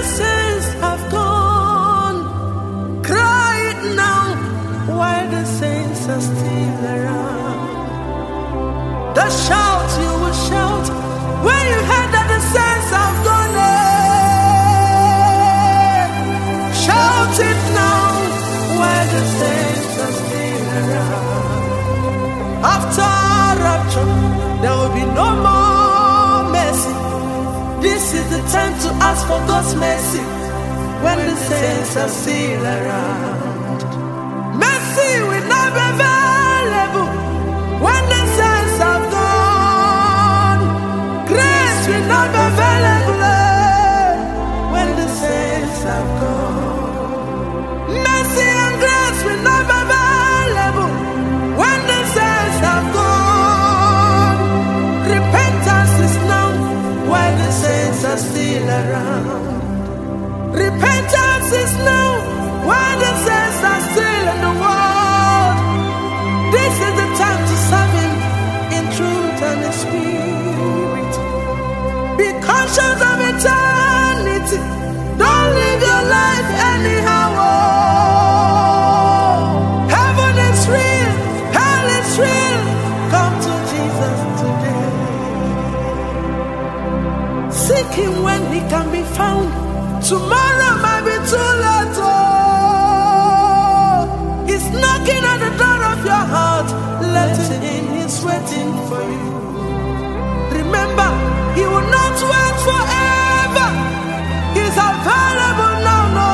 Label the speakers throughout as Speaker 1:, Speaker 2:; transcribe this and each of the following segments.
Speaker 1: yourself. ask for God's mercy when the saints are still around. Mercy will not be available when the saints are gone. Grace will not be available. around. Repentance is now, why the still. Tomorrow might be too late. Oh. He's knocking at the door of your heart. Let him in, he's waiting for you. Remember, he will not wait forever. He's available now, no.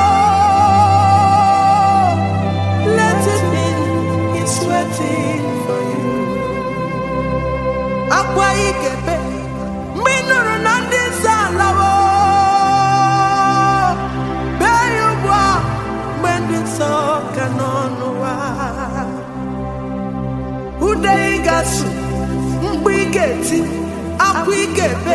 Speaker 1: Let him in, he's waiting for you.
Speaker 2: Aqua we get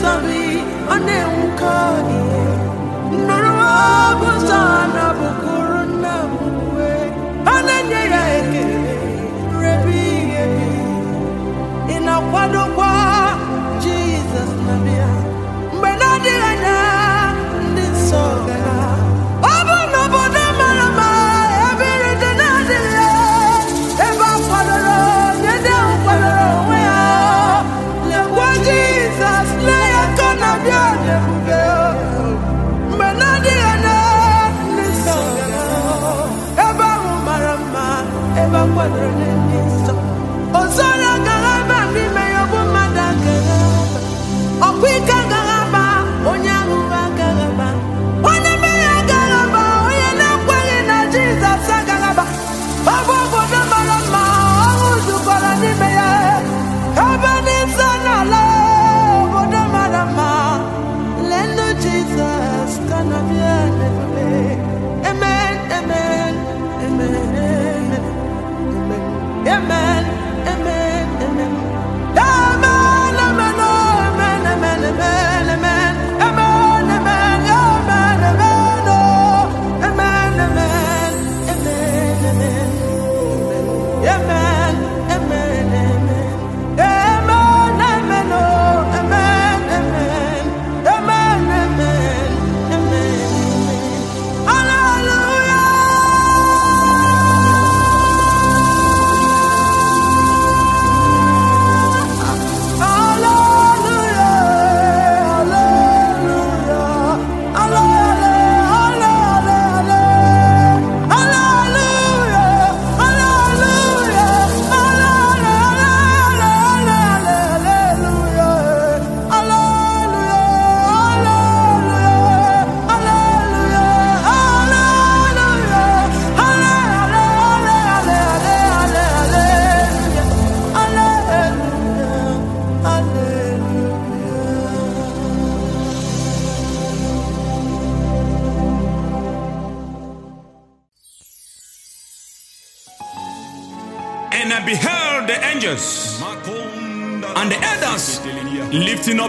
Speaker 2: sabi, ane ukari, noroa.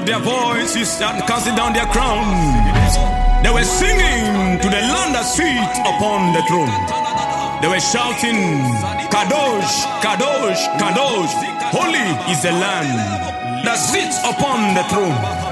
Speaker 2: their voices and casting down their crowns. They were singing to the land that sits upon the throne. They were shouting, Kadosh, Kadosh, Kadosh, holy is the land that sits upon the throne.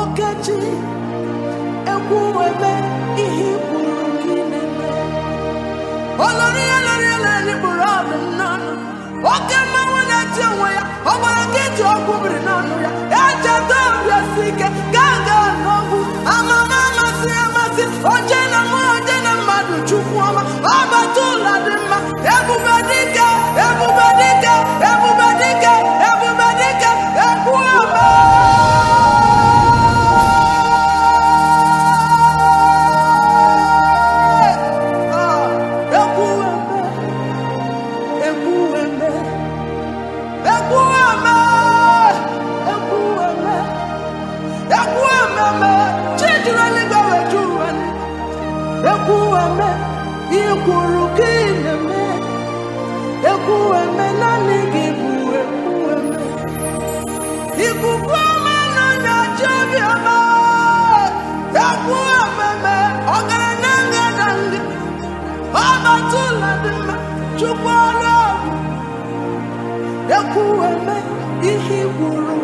Speaker 1: okechi egwu webe ihe kwuru gị na-eme olori olori olori kpụrụ ọdụm n'ọnụ. Oke mmanwụ na-eti onwe ya ọ gbara gị ji ọgwụ biri n'ọnụ ya. Echeta chukwu ọrụ ọrụ ekwuwe eme ihe ikwuru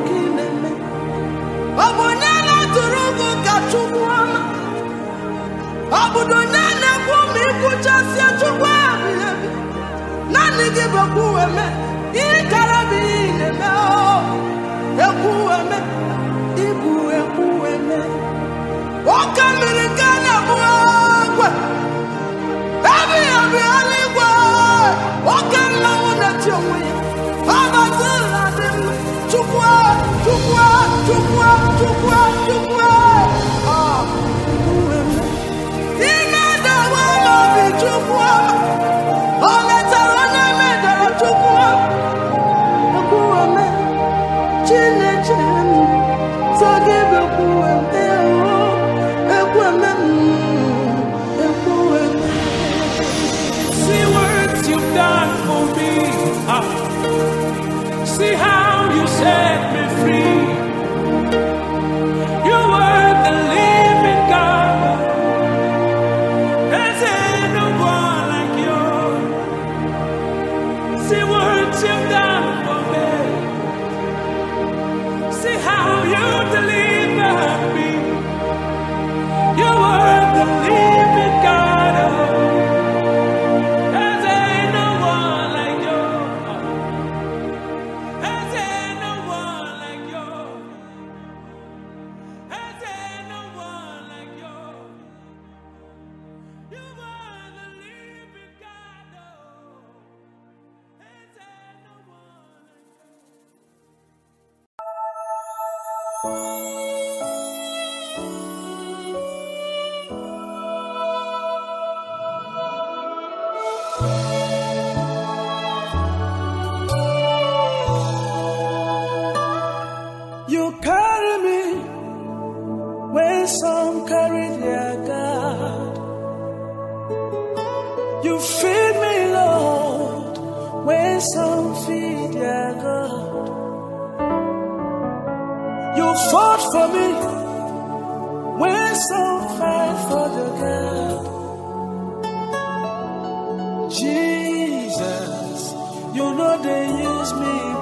Speaker 1: ọ bụ onye na-atụrụ gị ka chukwu ọma ọ bụdo onye na-ekwu ma ịkwụchasịa chukwu ebighị ebi naanị gị bụ ekwuwe eme. Ihe kara bụ ihe na-eme ekwuwe eme. Ibu ekwuwe eme. Ọ ka mere nke na-abụghị agwa ebighị ebi Chukwa, chukwa, chukwa, chukwa. When some feed their God, you fought for me. When some fight for the God, Jesus, you know they use me.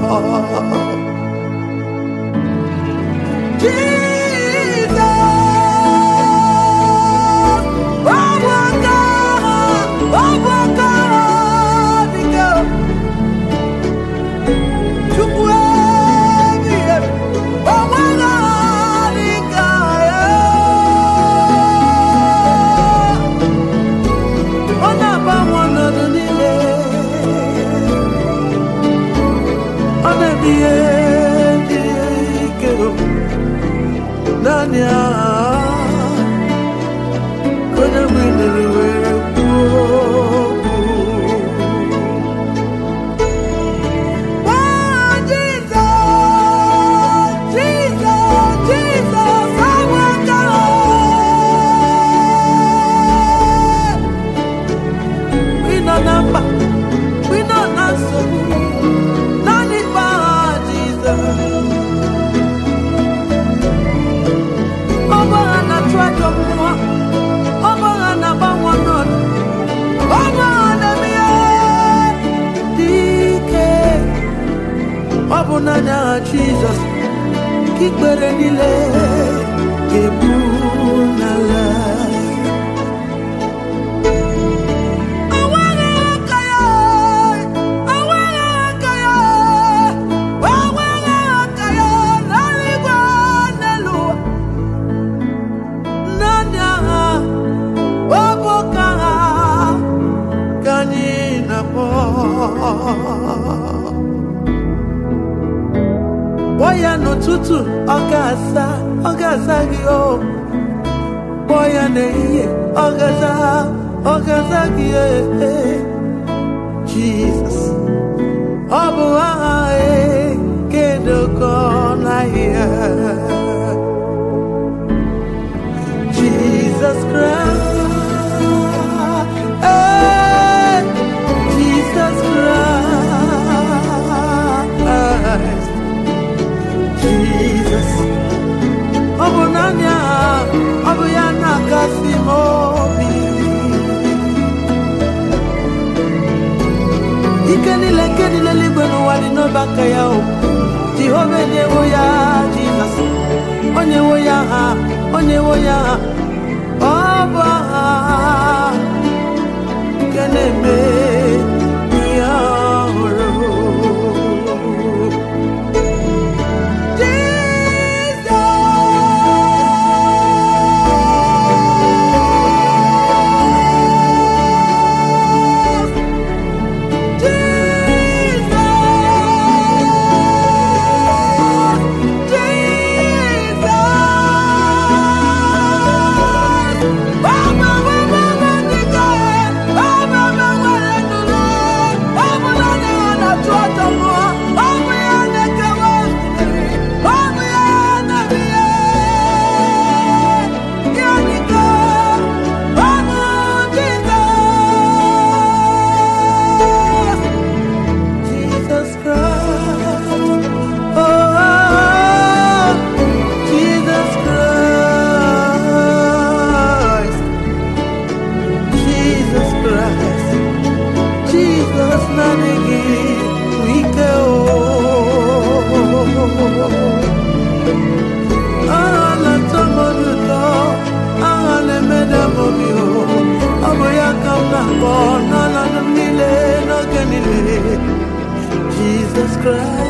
Speaker 1: ga-akpọ. Jesus, back ya o Jehovah nyewo ya Jesus. Onyewo ya ha onyewo ya ha. Bye.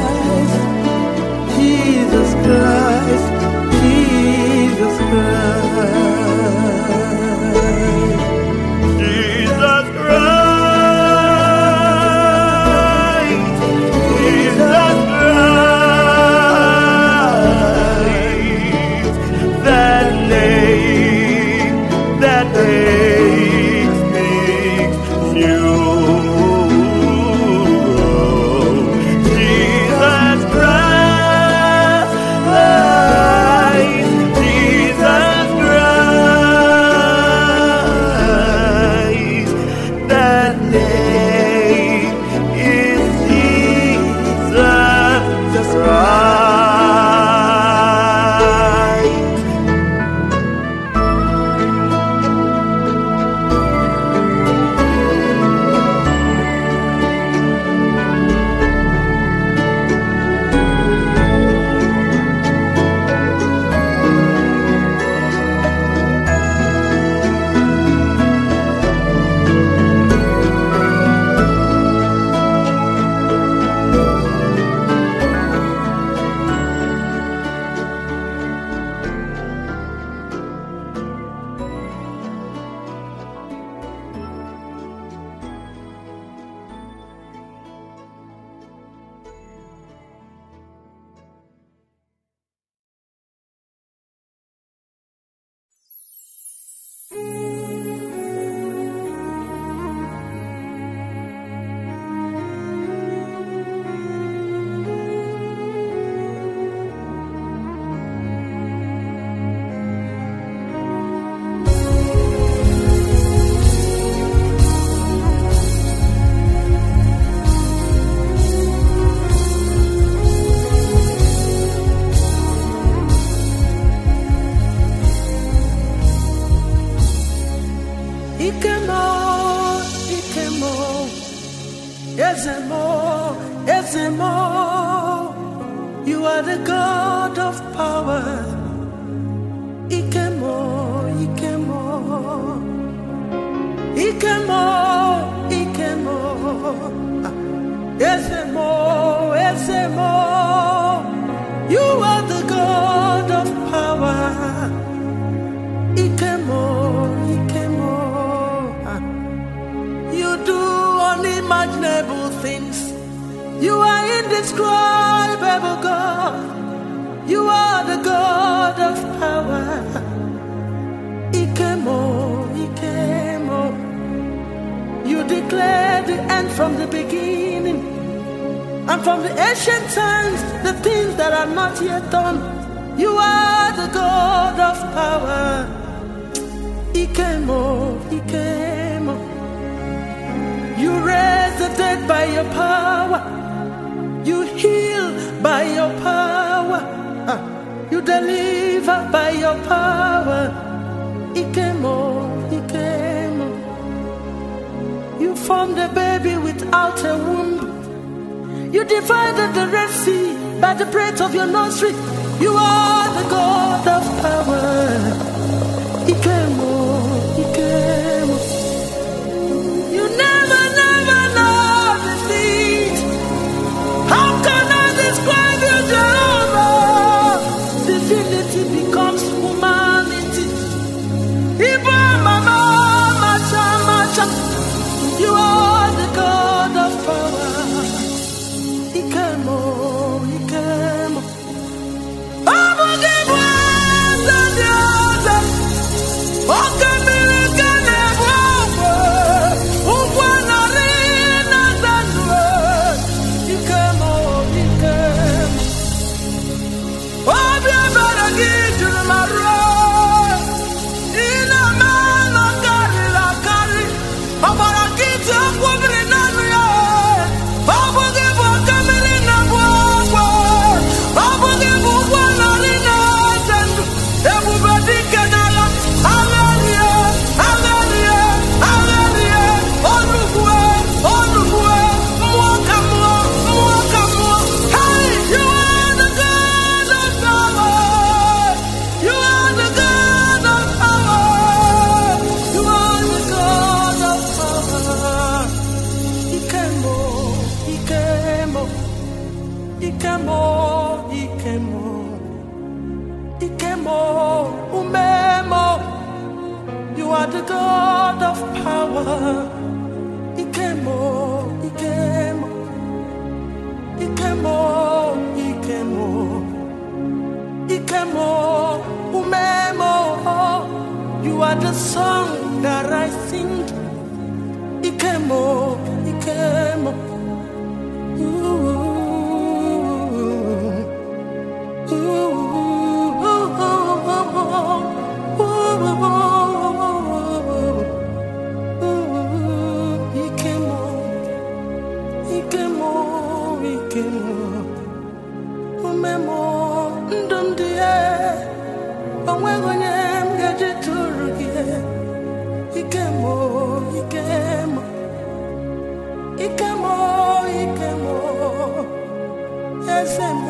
Speaker 1: eze m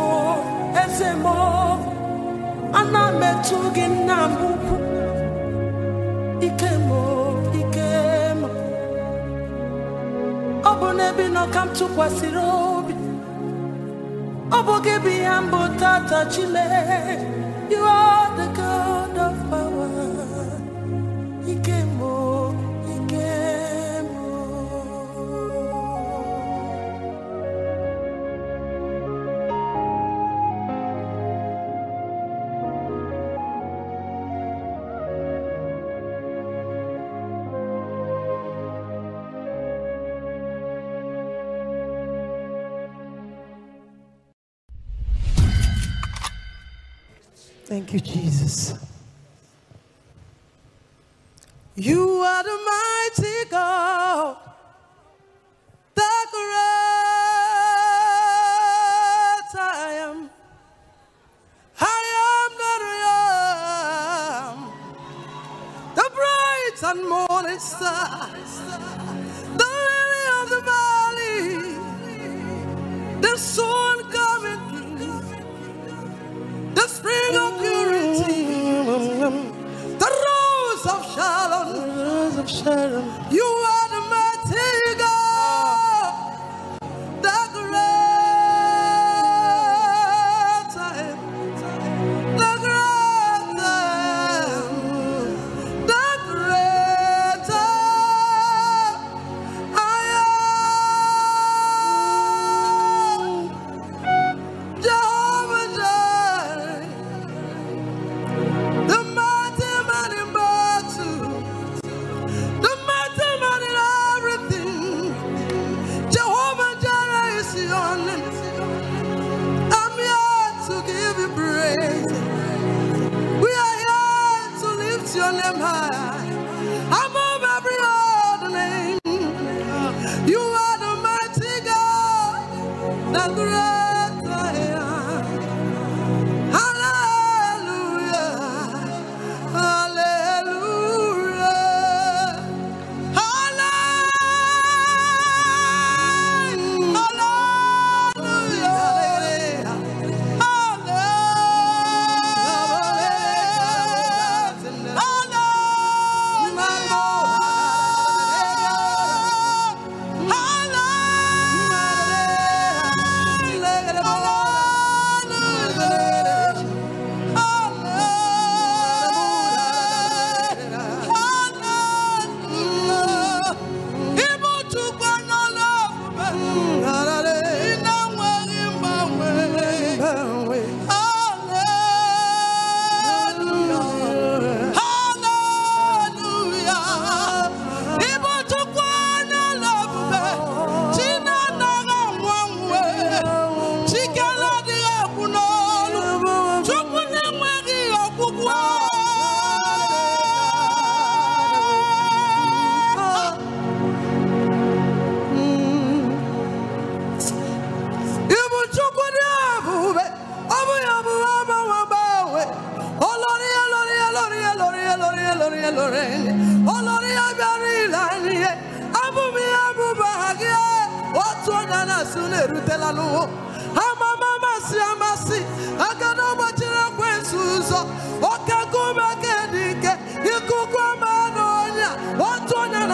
Speaker 1: eze m ana m etu gị nna m ukwu ike m ike m ọ bụ n'ebe nọ ka m tụkwasịrị obi. Ọ bụ gị bụ ihe mbụ tata chile. Iwe Thank you, Jesus. You are the mighty God. You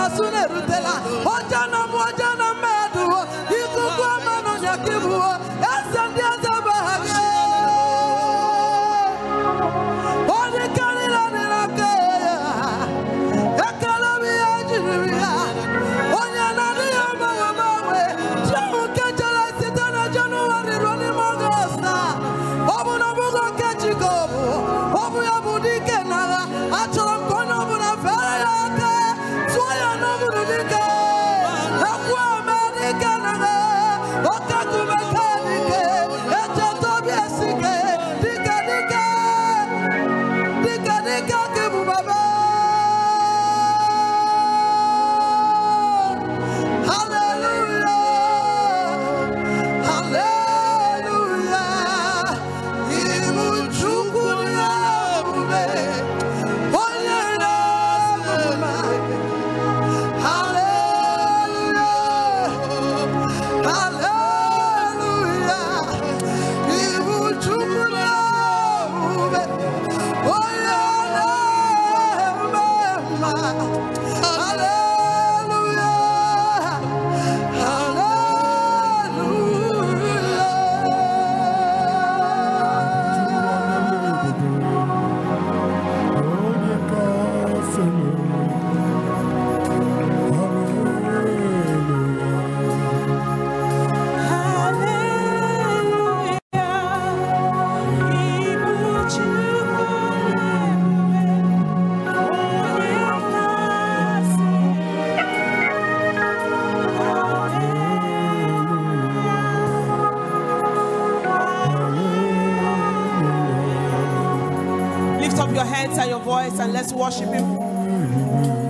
Speaker 3: Asuna
Speaker 1: Rutela, Mojana. your voice and let's worship Him.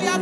Speaker 4: Oya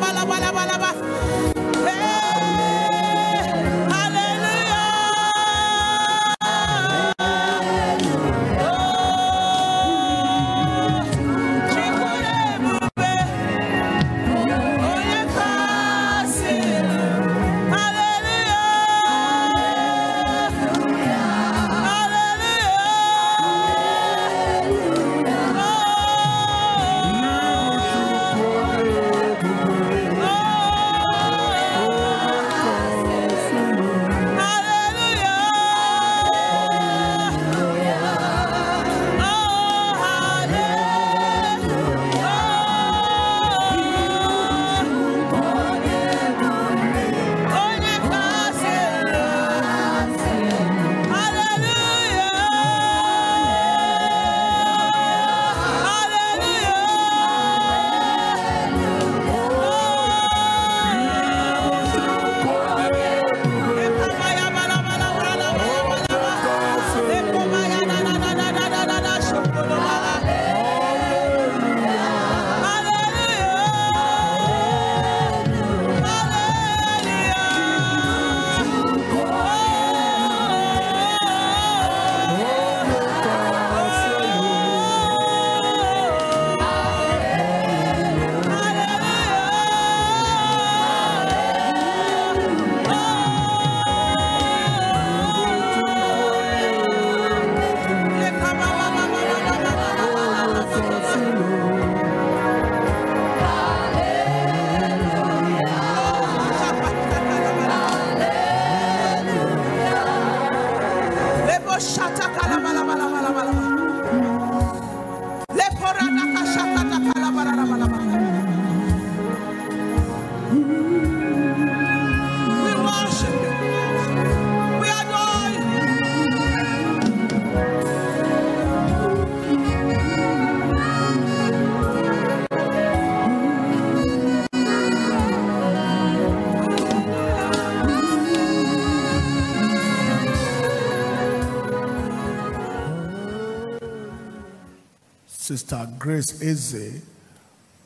Speaker 5: Sister Grace Eze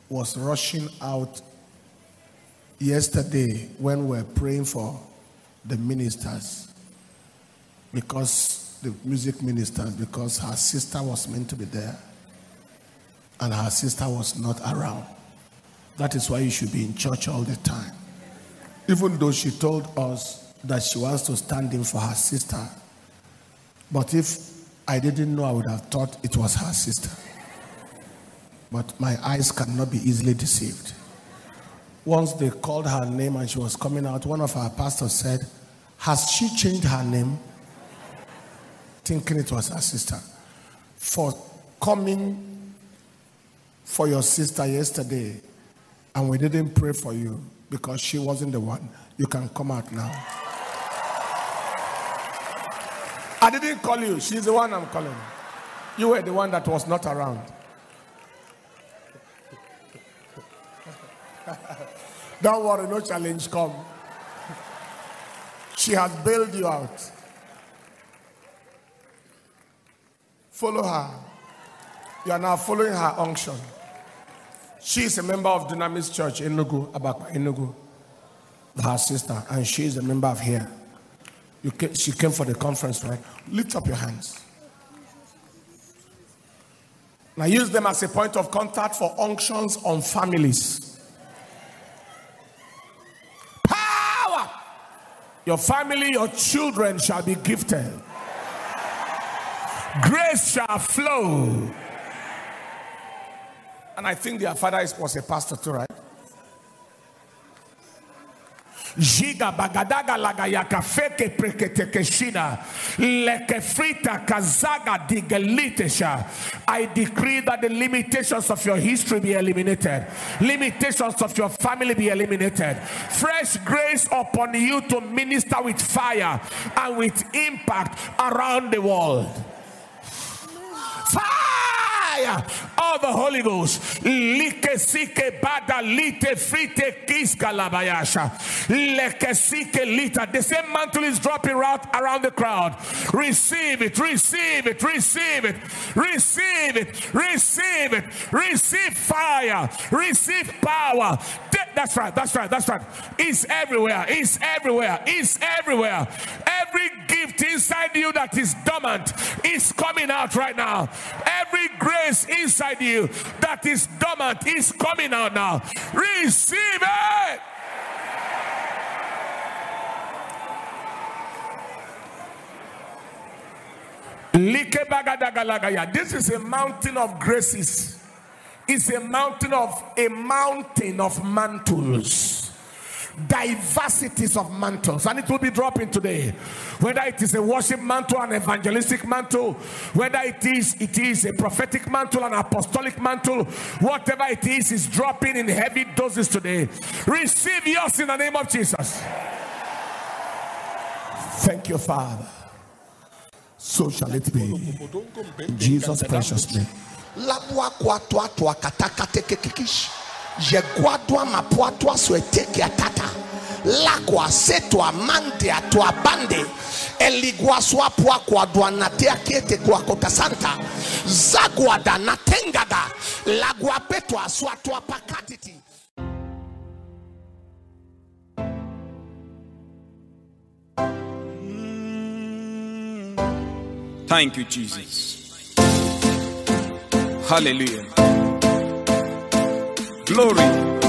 Speaker 5: was rushing out yesterday when we were praying for the ministers because the music ministers because her sister was meant to be there and her sister was not around. That is why you should be in church all the time. Even though she told us that she wants to stand in for her sister. But if I didn't know, I would have thought it was her sister. But my eyes cannot be easily deceived. Once they called her name and she was coming out, one of our pastors said, Has she changed her name? Thinking it was her sister. For coming for your sister yesterday, and we didn't pray for you because she wasn't the one, you can come out now. I didn't call you, she's the one I'm calling. You were the one that was not around. Don't worry, no challenge come. She has bailed you out. Follow her. You are now following her unction. She is a member of Dynamis Church in Enugu, Abakpa in Enugu, her sister, and she is a member of here. You ca- she came for the conference, right? Lift up your hands. Now use them as a point of contact for unctions on families. Power! Your family, your children shall be gifted. Grace shall flow. And I think their father is- was a pastor too, right? Jiga bagadaga laga yakafeke preketekeshina lekefrita kazaga digelitesha. I decree that the limitations of your history be eliminated, limitations of your family be eliminated. Fresh grace upon you to minister with fire and with impact around the world fire of the Holy Ghost. Like sike bada lite frite kiska labayasha. Leke sike lita. The same mantle is dropping out around the crowd. Receive it, receive it, receive it, receive it, receive it, receive fire, receive power. That's right, that's right, that's right. It's everywhere, it's everywhere, it's everywhere. Every gift inside you that is dormant is coming out right now. Every inside you that is dormant is coming out now. Receive it. This is a mountain of graces. It's a mountain of a mountain of mantles diversities of mantles and it will be dropping today. Whether it is a worship mantle an evangelistic mantle whether it is it is a prophetic mantle an apostolic mantle whatever it is is dropping in heavy doses today. Receive yours in the name of jesus. Thank you father. So shall it be. In jesus precious name
Speaker 6: sweteke atata lakwa setwa mande atwa bande. Zagwada natengada lagwa petwa swatwa pakatiti
Speaker 2: Thank you, Jesus. Hallelujah. Glory.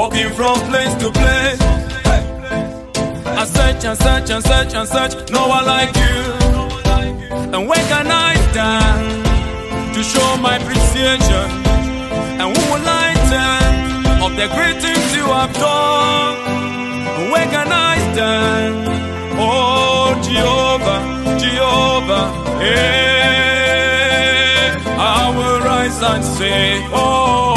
Speaker 2: Walking from place to place. I search and search and search and search, no one like you. And where can I stand to show my appreciation? And who will I tell of the great things you have done? Where can I stand? Oh, Jehovah, Jehovah, hey, I will rise and say, Oh.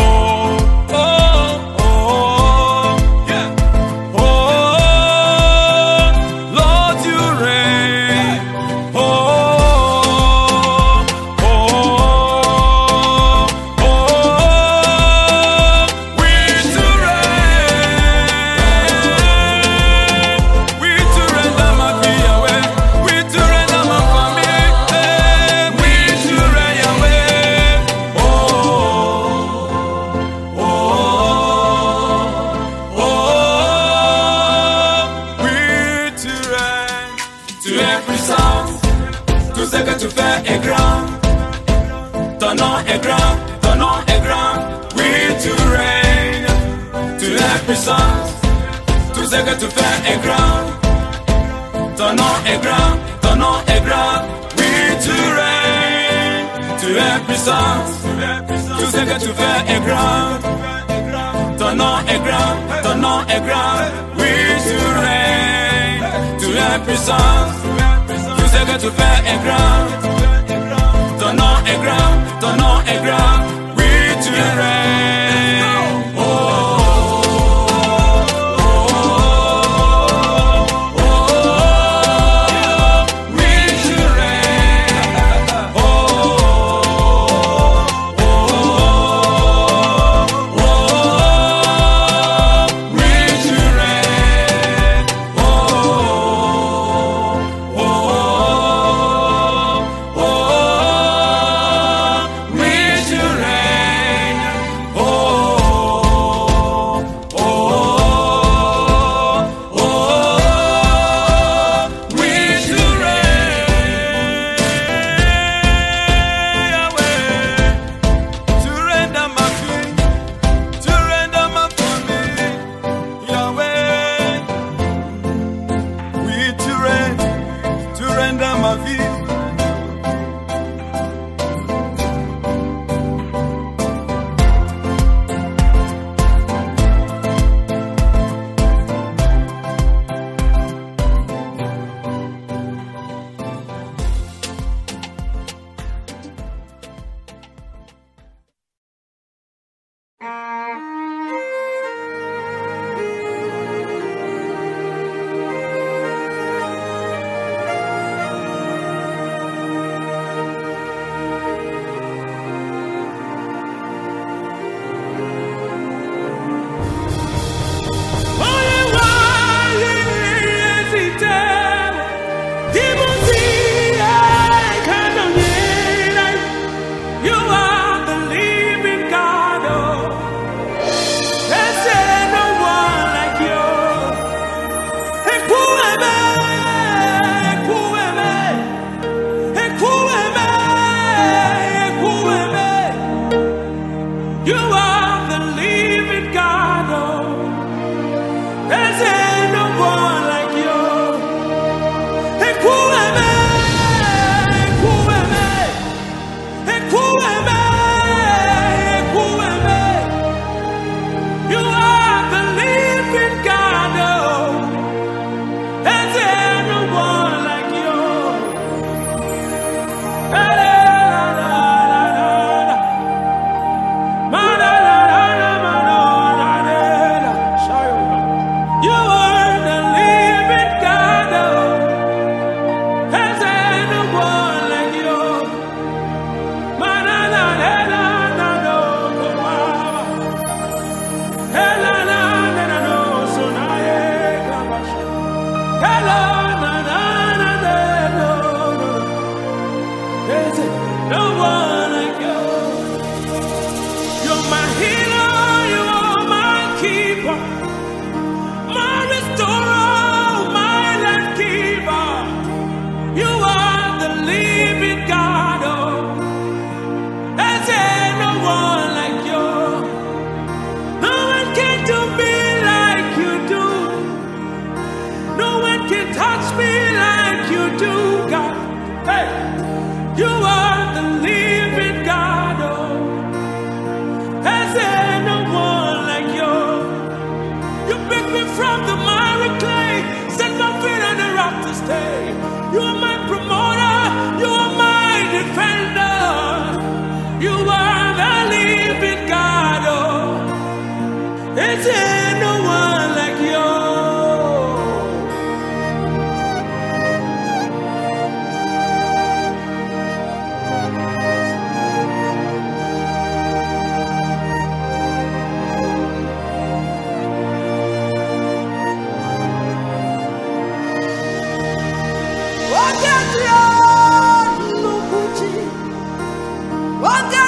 Speaker 1: puissant. Tout ce que tu fais est grand. Ton nom est grand, ton nom est grand. Oui, tu règnes. Tu es puissant. Tout ce que tu fais est grand.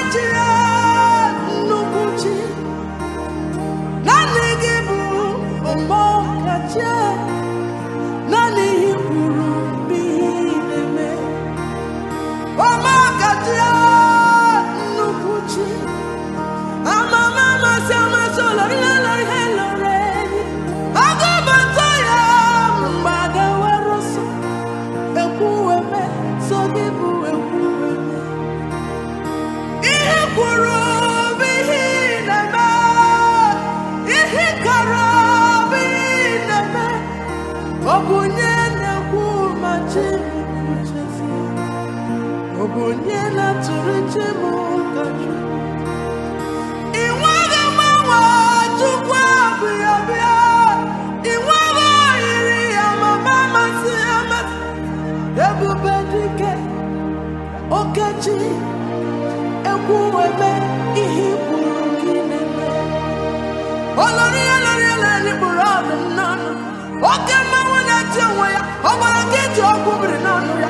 Speaker 1: te amo. É. onye na-atụrụ chem ị masị ya masị ebube dike okechi ekwuweme ihe ikpuru gị na-eme. Olori ya lori ele nikpuru ọdụm n'ọnụ. Oke mmanwụ na-eti onwe ya ọ gwara gị ji ọgwụ biri n'ọnụ ya.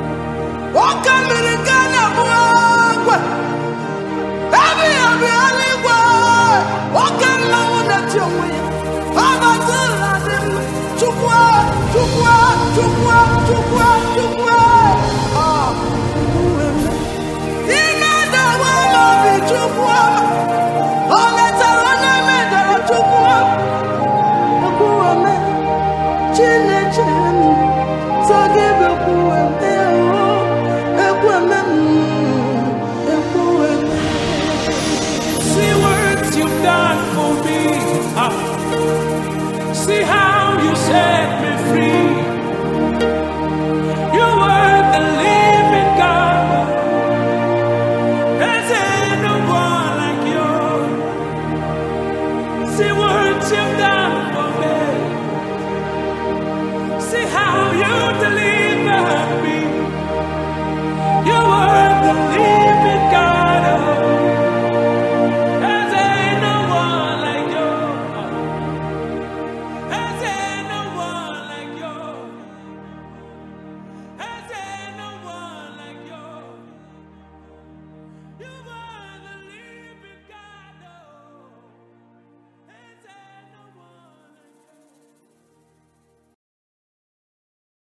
Speaker 1: ukambili nkana bwakwe ebi chukwa chukwa chukwa chukwa.